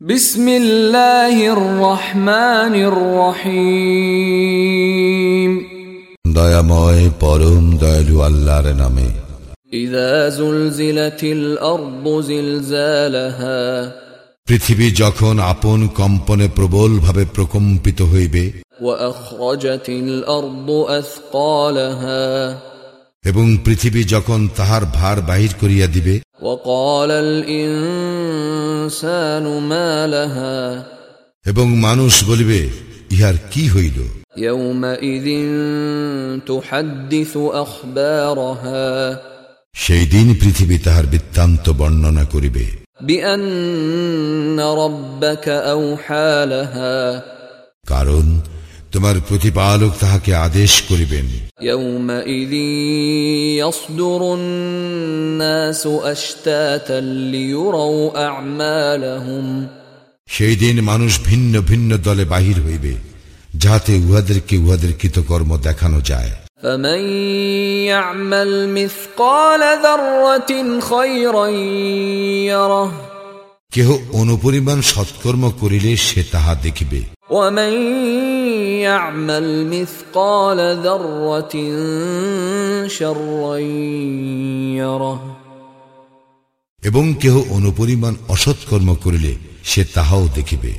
بسم الله الرحمن الرحيم দয়াময় পরম দয়ালু আল্লাহর নামে إذا زلزلت الأرض زلزالها পৃথিবী যখন আপন কম্পনে প্রবলভাবে প্রকম্পিত হইবে وأخرجت الأرض أثقالها এবং পৃথিবী যখন তাহার ভার বাহির করিয়া দিবে وقال الإنسان ما لها এবং মানুষ বলিবে ইহার কি হইল? সেই দিন পৃথিবী তাহার বৃত্তান্ত বর্ণনা করিবে। কারণ তোমার প্রতিপালক তাহাকে আদেশ করিবেন يومئذ يصدر الناس أشتاتا ليروا أعمالهم সেই দিন মানুষ ভিন্ন ভিন্ন দলে বাহির হইবে যাহাতে উহাদেরকে উহাদের কৃতকর্ম দেখানো যায় فمن يعمل مثقال ذرة خيرا يره কেহ অনুপরিমাণ সৎকর্ম করিলে সে তাহা দেখিবে। এবং কেহ অনুপরিমাণ অসৎকর্ম করিলে সে তাহাও দেখিবে।